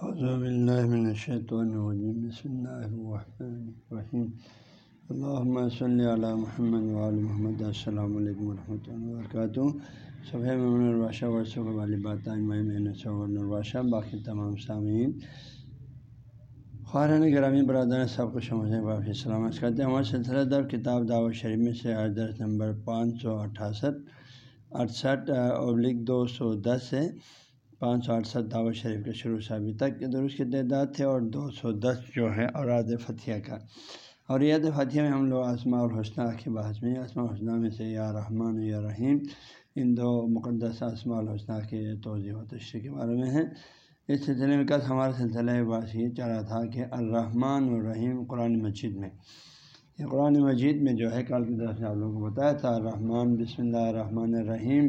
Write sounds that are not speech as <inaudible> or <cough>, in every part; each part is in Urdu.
حضب الشیطان الرجیم بسم اللہ الرحمن الرحیم اللہم صلی علی محمد وعلی محمد. السلام علیکم ورحمۃ اللہ وبرکاتہ صبح ممن الباشہ ورثہ والی بات الباشہ باقی تمام سامعین. خارن گرامی برادر سب کو سمجھنے کافی سلامت کرتے ہیں۔ ہمارے سلسلہ در کتاب دعوت شریف میں سے آج درس نمبر پانچ سو اٹھاسٹھ اڑسٹھ ابلک دو سو دس ہے۔ پانچ سو اڑسٹھ دعوت شریف کے شروع سے ابھی تک کے درست کے تعداد تھے اور دو سو دس جو ہے اوراد فتح کا۔ اور یاد فتح میں ہم لوگ آسما اور حسنہ کی بحث میں آسما حسنہ میں سے یا رحمان یا رحیم، ان دو مقدس آسما الحسنہ کے توضیع و تشریح کے بارے میں ہیں۔ اس سلسلے میں کل ہمارا سلسلہ بات یہ چل رہا تھا کہ الرحمٰن الرحیم قرآن مجید میں۔ یہ قرآن مجید میں جو ہے، کل کی طرف سے آپ لوگوں کو بتایا تھا، الرحمٰن، بسم اللہ الرحمن الرحیم۔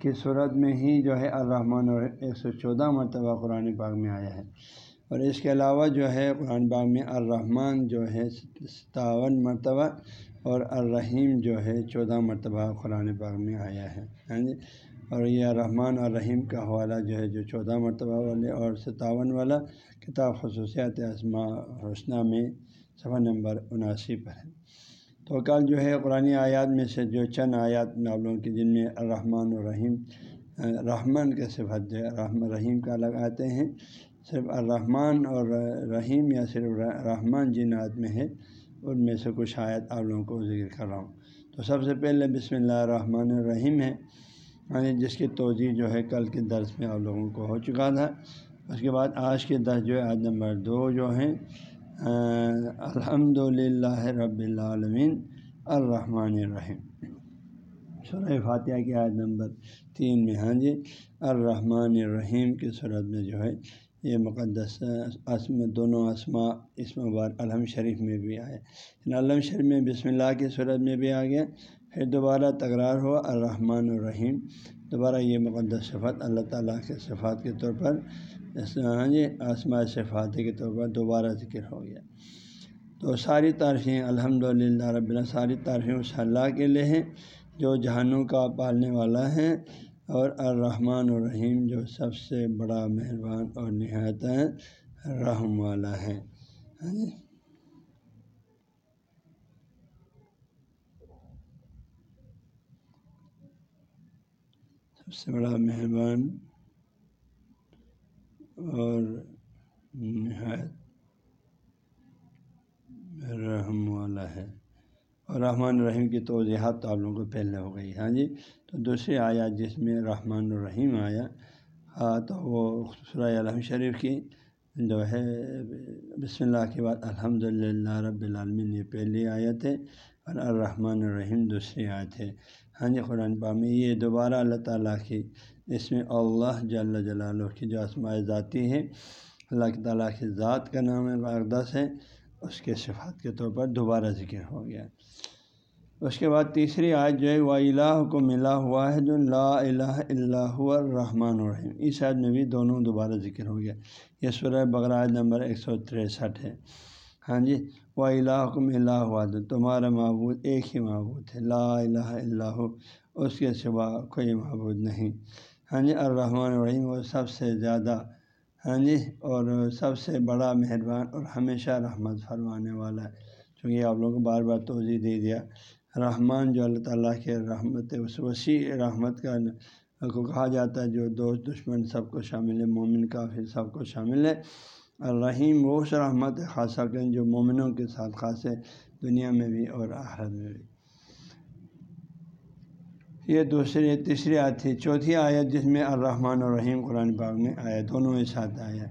کی صورت میں ہی جو ہے الرحمٰن اور ایک سو چودہ مرتبہ قرآن پاک میں آیا ہے۔ اور اس کے علاوہ جو ہے قرآن پاک میں الرحمٰن جو ہے ستاون مرتبہ اور الرحیم جو ہے چودہ مرتبہ قرآن پاک میں آیا ہے۔ ہاں جی؟ اور یہ الرحمٰن اور رحیم کا حوالہ جو ہے جو چودہ مرتبہ والے اور ستاون والا کتاب خصوصیات اسماء حسنہ میں صفحہ نمبر اناسی پر ہے۔ تو کل جو ہے قرآن آیات میں سے جو چند آیات آپ لوگوں کی جن میں الرحمٰن الرحیم رحمان کے صفت جو ہے رحم رحیم کا الگ آتے ہیں، صرف الرحمٰن اور رحیم یا صرف رحمان جن آیات میں ہے، ان میں سے کچھ آیات آپ لوگوں کو ذکر کر رہا ہوں۔ تو سب سے پہلے بسم اللہ الرحمن الرحیم ہے یعنی جس کی توجہ جو ہے کل کے درس میں آپ لوگوں کو ہو چکا تھا۔ اس کے بعد آج کے درس جو ہے، آج نمبر دو جو ہیں الحمد للہ رب العالمین الرحمن الرحیم سورہ فاتحہ کی آیت نمبر تین میں ہاں جی الرحمن الرحیم کی صورت میں جو ہے، یہ مقدس اسم، دونوں اسما اس مبار الحم شریف میں بھی آئے۔ یعنی علم شریف میں بسم اللہ کی صورت میں بھی آ گیا پھر دوبارہ تکرار ہوا، الرحمن الرحیم۔ دوبارہ یہ مقدس صفت اللہ تعالیٰ کے صفات کے طور پر ہاں جی آسما صفات کے طور پر دوبارہ ذکر ہو گیا۔ تو ساری تعریفیں الحمد للہ رب اللہ ساری تعریفیں اس اللہ کے لیے ہیں جو جہانوں کا پالنے والا ہے اور الرحمن الرحیم جو سب سے بڑا مہربان اور نہایت رحم والا ہے۔ ہاں جی۔ سب سے بڑا مہربان اور نہایت رحم والا ہے۔ اور رحمٰن الرحیم کی توضیحات تو آپ لوگوں کو پہلے ہو گئی۔ ہاں جی تو دوسری آیا جس میں رحمٰن الرحیم آیا ہاں تو وہ سورہ الحم شریف کی جو ہے، بسم اللہ کے بعد الحمد للہ رب العالمین، یہ پہلی آیت ہے۔ اور الرحمن الرحیم دوسری آیت ہے۔ ہاں جی قرآن پا میں یہ دوبارہ اللہ تعالیٰ کی اس میں اللہ جل جلالہ کی جو آسماء ذاتی ہے اللہ تعالیٰ کی ذات کا نام ہے اقدس ہے اس کے صفات کے طور پر دوبارہ ذکر ہو گیا۔ اس کے بعد تیسری آیت جو ہے وہ الہ کو ملا ہوا ہے جو لا الہ اللہ الرحمٰن الرحیم۔ اس عید میں بھی دونوں دوبارہ ذکر ہو گیا۔ یہ سورہ بغرائے نمبر ایک سو تریسٹھ ہے۔ ہاں جی وہ الہ کو ملا ہوا تو تمہارا معبود ایک ہی معبود ہے، لا الہ اللہ اس کے سوا کوئی معبود نہیں۔ ہاں جی الرحمٰن الرحیم، وہ سب سے زیادہ ہاں جی اور سب سے بڑا مہربان اور ہمیشہ رحمت فرمانے والا ہے۔ چونکہ آپ لوگوں کو بار بار توضیع دے دیا، رحمان جو اللہ تعالیٰ کے رحمت اس وسیع رحمت کا کو کہا جاتا ہے، جو دوست دشمن سب کو شامل ہے، مومن کافر سب کو شامل ہے۔ الرحیم وہ اس رحمت خاصہ کر جو مومنوں کے ساتھ خاص ہے دنیا میں بھی اور آخرت میں بھی۔ یہ دوسری، تیسری آیت تھی۔ چوتھی آیت جس میں الرحمن الرحیم قرآن پاک میں آیا، دونوں کے ساتھ آیا۔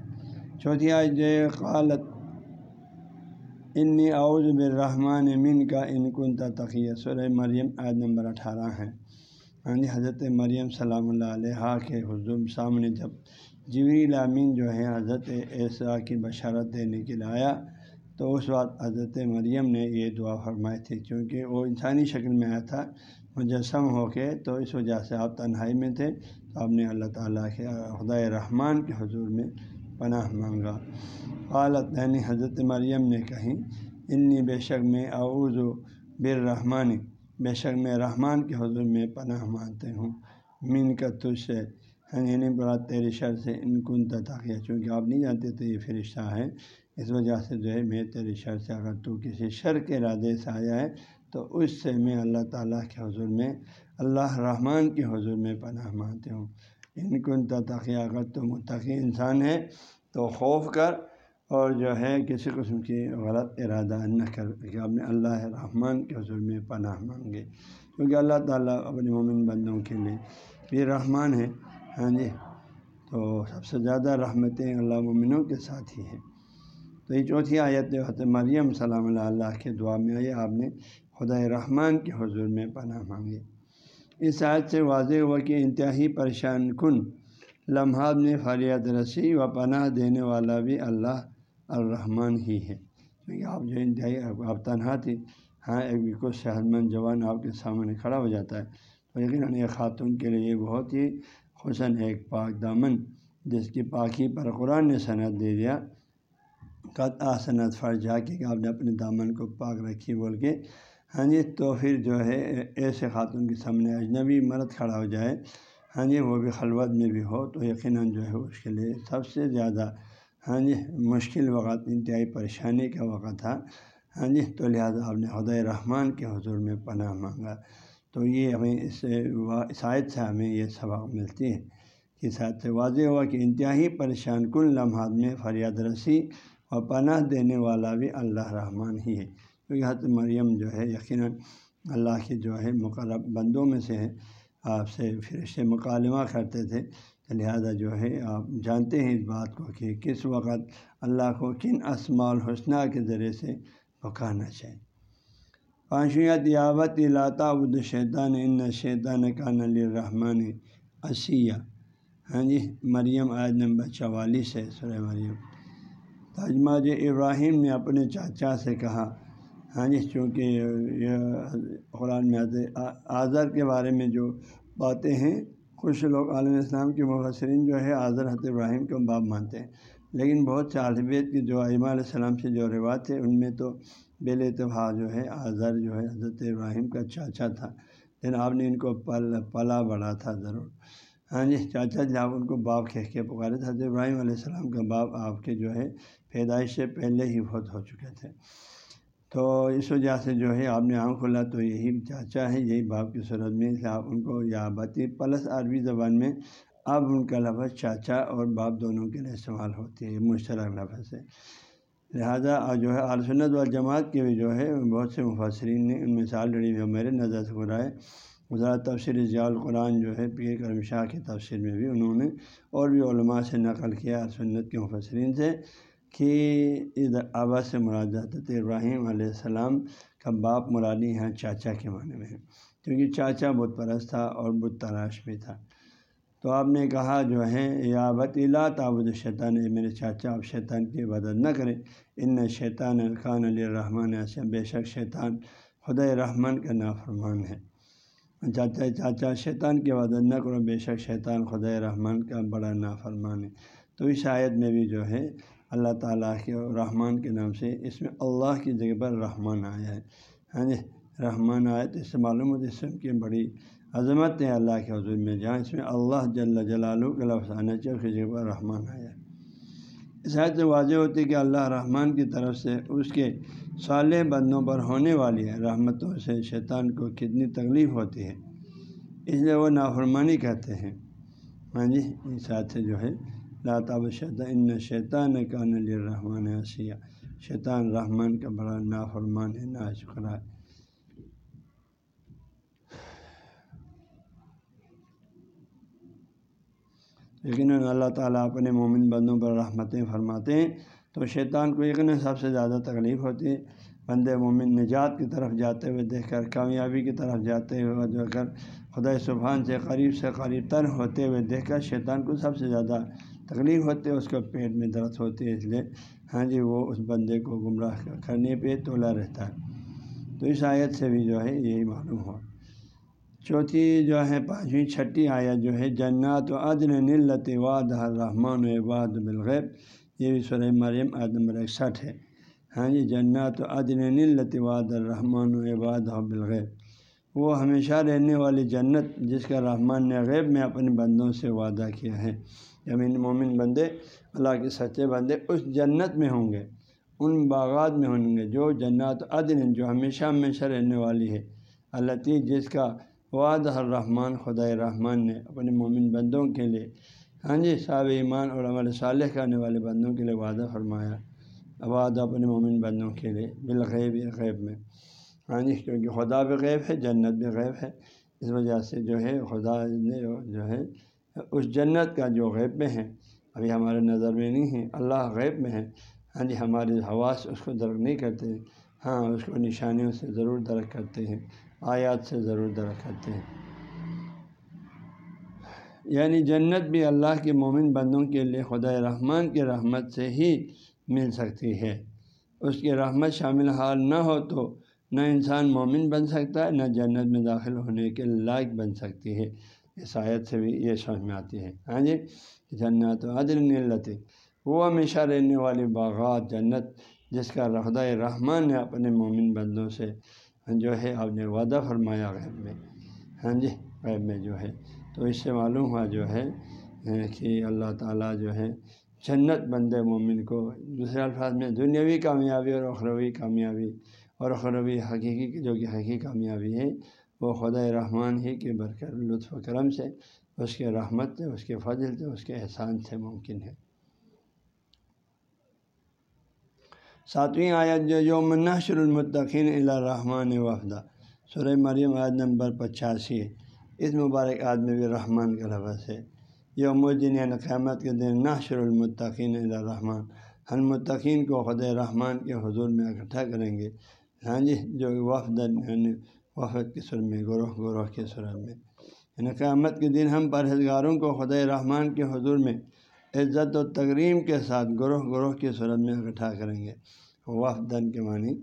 چوتھی آیت جو قالت، انی اعوذ بالرحمن من کا ان کن تقیہ سورہ مریم آیت نمبر اٹھارہ ہے۔ ہاں جی، حضرت مریم سلام اللہ علیہ کے حضور سامنے جب جوی لامین جو ہے، حضرت ایسا کی بشارت دینے کے لیے آیا۔ تو اس وقت حضرت مریم نے یہ دعا فرمائی تھی کیونکہ وہ انسانی شکل میں آیا تھا، مجسم ہو کے۔ تو اس وجہ سے آپ تنہائی میں تھے۔ تو آپ نے اللہ تعالیٰ کے خدا رحمان کے حضور میں پناہ مانگا۔ حالت یعنی حضرت مریم نے کہیں انی بے شک میں اعوذ بر رحمانی بے شک میں رحمان کے حضور میں پناہ مانتے ہوں۔ مین کا تجھ سے ہاں جی، یعنی برا تیرے شر سے ان کن تاکہ چونکہ آپ نہیں جانتے تو یہ فرشتہ ہے اس وجہ سے جو ہے میں تیرے شر سے اگر تو کسی شر کے ارادے سے آیا ہے، تو اس سے میں اللہ تعالیٰ کے حضور میں، اللہ رحمان کے حضور میں پناہ مانتے ہوں۔ ان کن تاکہ اگر تو متقی انسان ہے تو خوف کر اور جو ہے کسی قسم کی غلط ارادہ نہ کر کہ آپ نے اللہ رحمان کے حضور میں پناہ مانگے۔ کیونکہ اللہ تعالیٰ اپنے مومن بندوں کے لیے بھی رحمان ہے۔ ہاں جی تو سب سے زیادہ رحمتیں اللہ مومنوں کے ساتھ ہی ہیں۔ تو یہ چوتھی آیت حت مریم سلام اللہ اللہ کے دعا میں آئی، آپ نے خدا رحمان کے حضور میں پناہ مانگے اس آیت سے واضح ہوا کہ انتہائی پریشان کن لمحات میں فریاد رسی و پناہ دینے والا بھی اللہ الرحمن ہی ہے۔ کیونکہ آپ جو انتہائی، آپ تنہا تھی ہاں ایک بالکل صحت مند جوان آپ کے سامنے کھڑا ہو جاتا ہے۔ تو یقیناً ایک خاتون کے لیے بہت ہی حسن ایک پاک دامن، جس کی پاکی پر قرآن نے صنعت دے دیا۔ قط آسنت فرجا کہ آپ نے اپنے دامن کو پاک رکھی، بول کے ہاں جی تو پھر جو ہے، ایسے خاتون کے سامنے اجنبی مرد کھڑا ہو جائے۔ ہاں جی وہ بھی خلوت میں بھی ہو، تو یقیناً جو ہے اس کے لیے سب سے زیادہ ہاں جی مشکل وقت، انتہائی پریشانی کا وقت تھا۔ ہاں جی تو لہٰذا آپ نے خدا رحمان کے حضور میں پناہ مانگا۔ تو یہ ہمیں اس شاید سے ہمیں یہ سبق ملتی ہے کہ شاید سے واضح ہوا کہ انتہائی پریشان کن لمحات میں فریاد رسی اور پناہ دینے والا بھی اللہ رحمان ہی ہے۔ کیونکہ حضرت مریم جو ہے، یقیناً اللہ کے جو ہے، مقرب بندوں میں سے ہے آپ سے پھر سے مکالمہ کرتے تھے۔ تو لہٰذا جو ہے، آپ جانتے ہیں اس بات کو کہ کس وقت اللہ کو کن اسماع الحسنہ کے ذریعے سے پکارنا چاہیے۔ پانچویں یاوت لاتا ابد شیطان ان شیطان کا نلی رحمان اسیہ ہاں جی مریم آج نمبر چوالیس ہے سر مریم۔ تاجمہ ابراہیم نے اپنے چاچا سے کہا ہاں جی چونکہ یہ قرآن میں آذر کے بارے میں جو باتیں ہیں، کچھ لوگ عالم اسلام کے مبصرین جو ہے آذر حضرت ابراہیم کو باب مانتے ہیں۔ لیکن بہت سے عالبیت کی جو علیہ السلام سے جو روایت ہے، ان میں تو بے اتفاق جو ہے، آذر جو ہے، حضرت ابراہیم کا چاچا تھا۔ لیکن آپ نے ان کو پل، پلا بڑھا تھا ضرور۔ ہاں جی چاچا جی آپ ان کو باپ کہہ کے پکارے تھے۔ حضرت ابراہیم علیہ السلام کا باپ آپ کے جو ہے، پیدائش سے پہلے ہی بہت ہو چکے تھے۔ تو اس وجہ سے جو ہے، آپ نے آنکھ کھولا تو یہی چاچا ہے، یہی باپ کی صورت میں آپ ان کو یا بتی پلس عربی زبان میں اب ان کا لفظ چاچا اور باپ دونوں کے لیے استعمال ہوتی ہے مشترک لفظ سے لہٰذا جو ہے عالسنت والجماعت کے بھی جو ہے، بہت سے مفسرین نے ان مثال لڑی ہوئی میرے نظر سے ہو رہا ہے تفسیر ضیاء القرآن جو ہے، پیر کرم شاہ کی تفسیر میں بھی انہوں نے اور بھی علماء سے نقل کیا سنت کے مفسرین سے کہ آبا سے مراد ابراہیم علیہ السلام کا باپ مرادی یہاں چاچا کے معنی میں۔ ہے کیونکہ چاچا بت پرست تھا اور بت تراش بھی تھا۔ تو آپ نے کہا جو ہے یا بت الا تابود شیطان میرے چاچا، آپ شیطان کی عبادت نہ کریں۔ ان شیطان الخان علی الرحمٰن ایسے بے شک شیطان خدا رحمان کا نافرمان ہے۔ چاچا چاچا، شیطان کی عبادت نہ کرو، بے شک شیطان خدا رحمان کا بڑا نافرمان ہے۔ تو اس آیت میں بھی جو ہے، اللہ تعالیٰ کے رحمان کے نام سے اس میں اللہ کی جگہ پر رحمان آیا ہے۔ ہاں جی رحمان آئے تو اس سے معلوم ہوتی اسم کی بڑی عظمت ہے اللہ کے حضور میں، جہاں اس میں اللہ جل جلالہ کے لفظ آنا چاہیے اس کی جگہ پر رحمان آیا۔ اس حد سے واضح ہوتی ہے کہ اللہ رحمان کی طرف سے اس کے صالح بندوں پر ہونے والی ہے رحمتوں سے شیطان کو کتنی تکلیف ہوتی ہے۔ اس لیے وہ نافرمانی کہتے ہیں۔ ہاں جی اس حد سے جو ہے لاطاب شیطان ان شیطان کا نلی رحمان شیطان رحمان کا بڑا نافرمان ہے نا شکرا ہے۔ یقیناً اللہ تعالیٰ اپنے مومن بندوں پر رحمتیں فرماتے ہیں۔ تو شیطان کو یقیناً سب سے زیادہ تکلیف ہوتی ہے۔ بند مومن نجات کی طرف جاتے ہوئے دیکھ کر، کامیابی کی طرف جاتے ہوئے جو کر خدا سبحان سے قریب سے قریب تر ہوتے ہوئے دیکھ کر شیطان کو سب سے زیادہ تکلیف ہوتی ہے، اس کا پیٹ میں درد ہوتی ہے۔ اس لیے ہاں جی وہ اس بندے کو گمراہ کرنے پہ تولا رہتا ہے۔ تو اس آیت سے بھی جو ہے یہی معلوم ہوا۔ چوتھی جو ہے، پانچویں، چھٹی آیت جو ہے، جنات و عدن نلت واد الرحمٰن واد بالغیب، یہ بھی سر مریم عد نمبر اکسٹھ ہے۔ ہاں جی جنات و عدن نلت واد الرحمٰن واد بالغیب۔ وہ ہمیشہ رہنے والی جنت جس کا رحمان نے غیب میں اپنے بندوں سے وعدہ کیا ہے۔ یمین مومن بندے، اللہ کے سچے بندے اس جنت میں ہوں گے، ان باغات میں ہوں گے جو جنات عدن جو ہمیشہ ہمیشہ رہنے والی ہے۔ اللہ جس کا وعد الرحمٰن خدا رحمان نے اپنے مومن بندوں کے لیے ہاں جی صاحب ایمان اور عمل صالح کرنے والے بندوں کے لیے وعدہ فرمایا۔ وعدہ اپنے مومن بندوں کے لیے، بالغیب، غیب میں۔ ہاں جی کیونکہ خدا بھی غیب ہے، جنت بھی غیب ہے۔ اس وجہ سے جو ہے، خدا نے جو ہے، اس جنت کا جو غیب میں ہے، ابھی ہمارے نظر میں نہیں ہے، اللہ غیب میں ہے۔ ہاں جی ہمارے حواس اس کو درک نہیں کرتے ہاں اس کو نشانیوں سے ضرور درک کرتے ہیں۔ آیات سے ضرور درک کرتے ہیں۔ یعنی جنت بھی اللہ کے مومن بندوں کے لیے خدا رحمان کی رحمت سے ہی مل سکتی ہے۔ اس کی رحمت شامل حال نہ ہو تو نہ انسان مومن بن سکتا ہے، نہ جنت میں داخل ہونے کے لائق بن سکتی ہے۔ اس آیت سے بھی یہ سمجھ میں آتی ہے۔ ہاں جی جنت و عدل نلت وہ ہمیشہ رہنے والی باغات، جنت جس کا رخدہ رحمان نے اپنے مومن بندوں سے ہاں جو ہے، آپ نے وعدہ فرمایا غیب میں ہاں جی غیب میں جو ہے۔ تو اس سے معلوم ہوا جو ہے کہ اللہ تعالیٰ جو ہے جنت بند مومن کو دوسرے الفاظ میں دنیاوی کامیابی اور اخروی کامیابی اور اخروی حقیقی جو کہ حقیقی کامیابی ہے، وہ خدا رحمان ہی کے برکر لطف و کرم سے اس کے رحمت سے، اس کے فضل سے، اس کے احسان سے ممکن ہے۔ ساتویں آیت جو یوم نشر المطقین الرحمٰن وفدہ سورہ مریم آیت نمبر پچاسی ہے۔ اس مبارک آدمی بھی رحمان کا لفظ ہے۔ یوم الدین یعنی قیامت کے دن ناشر المطقین الرحمٰن۔ ہم متقین کو خدا رحمان کے حضور میں اکٹھا کریں گے۔ ہاں جی جو وفد یعنی وفد کے سر میں، گروہ گروہ کے صورت میں۔ یعنی قیامت کے دن ہم پرہزگاروں کو خدا رحمان کے حضور میں عزت و تقریم کے ساتھ گروہ گروہ کی صورت میں اکٹھا کریں گے۔ وفدن کے معنی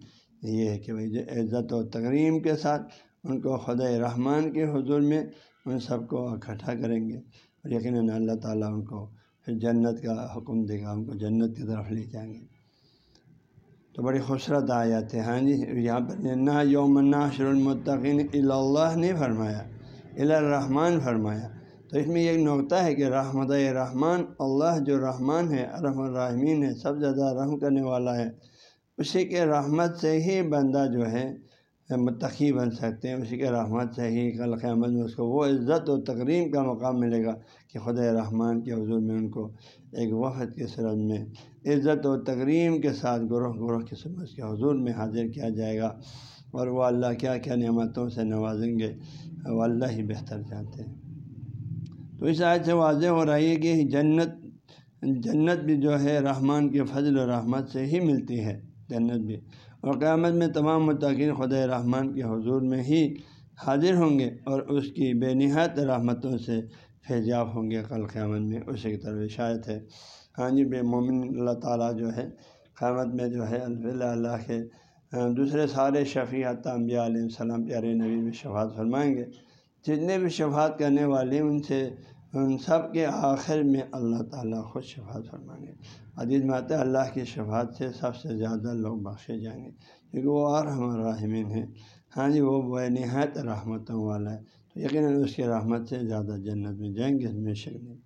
یہ ہے کہ بھائی جو عزت و تقریم کے ساتھ ان کو خدا رحمان کے حضور میں ان سب کو اکٹھا کریں گے اور یقیناً اللہ تعالیٰ ان کو پھر جنت کا حکم دے گا ان کو جنت کی طرف لے جائیں گے۔ تو بڑی خوبصورت آیات ہے ہاں جی یہاں پر نہ یوم ناشر المطقین اللہ نے فرمایا الرحمٰن فرمایا۔ تو اس میں ایک نقطہ ہے کہ رحمت رحمان، اللہ جو رحمان ہے، رحم الرحمین ہے، سب زیادہ رحم کرنے والا ہے۔ اسی کے رحمت سے ہی بندہ جو ہے، متقی بن سکتے ہیں۔ اسی کے رحمت سے ہی کل قیامت میں اس کو وہ عزت و تقریم کا مقام ملے گا کہ خدا رحمان کے حضور میں ان کو ایک وفد کے صورت میں عزت و تقریم کے ساتھ گروہ گروہ کے اس کے حضور میں حاضر کیا جائے گا۔ اور وہ اللہ کیا کیا نعمتوں سے نوازیں گے، وہ اللہ ہی بہتر جانتے ہیں۔ تو اس آیت سے واضح ہو رہی ہے کہ جنت جنت بھی جو ہے رحمان کے فضل و رحمت سے ہی ملتی ہے، جنت بھی۔ اور قیامت میں تمام متقین خدا رحمان کے حضور میں ہی حاضر ہوں گے اور اس کی بے نہایت رحمتوں سے فیضیاب ہوں گے کل قیامت میں، اسی کی طرف شاید ہے۔ ہاں جی بے مومن اللہ تعالیٰ جو ہے، قیامت میں جو ہے الفیٰ اللہ کے ہاں، دوسرے سارے شفیعت انبیاء علیہ السلام، پیارے نبی میں شفاعت فرمائیں گے۔ جتنے بھی شفاعت کرنے والے ان سے، ان سب کے آخر میں اللہ تعالیٰ خود شفاعت فرمائیں گے عدیز میں آتا ہے، اللہ کی شفاعت سے سب سے زیادہ لوگ بخشے جائیں گے۔ کیونکہ وہ اور ہمارا راہمین ہیں۔ ہاں جی وہ بے نہایت رحمتوں والا ہے۔ تو یقیناً اس کی رحمت سے زیادہ جنت میں جائیں گے، اس میں شک نہیں۔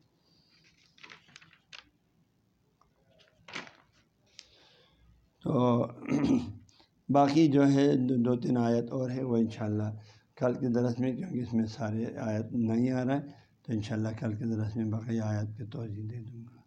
تو <clears throat> باقی جو ہے، دو تین آیت اور ہے، وہ انشاءاللہ کل کے درس میں، کیونکہ اس میں سارے آیت نہیں آ رہا ہے تو انشاءاللہ کل کے درس میں باقی آیت کے توجہ دے دوں گا۔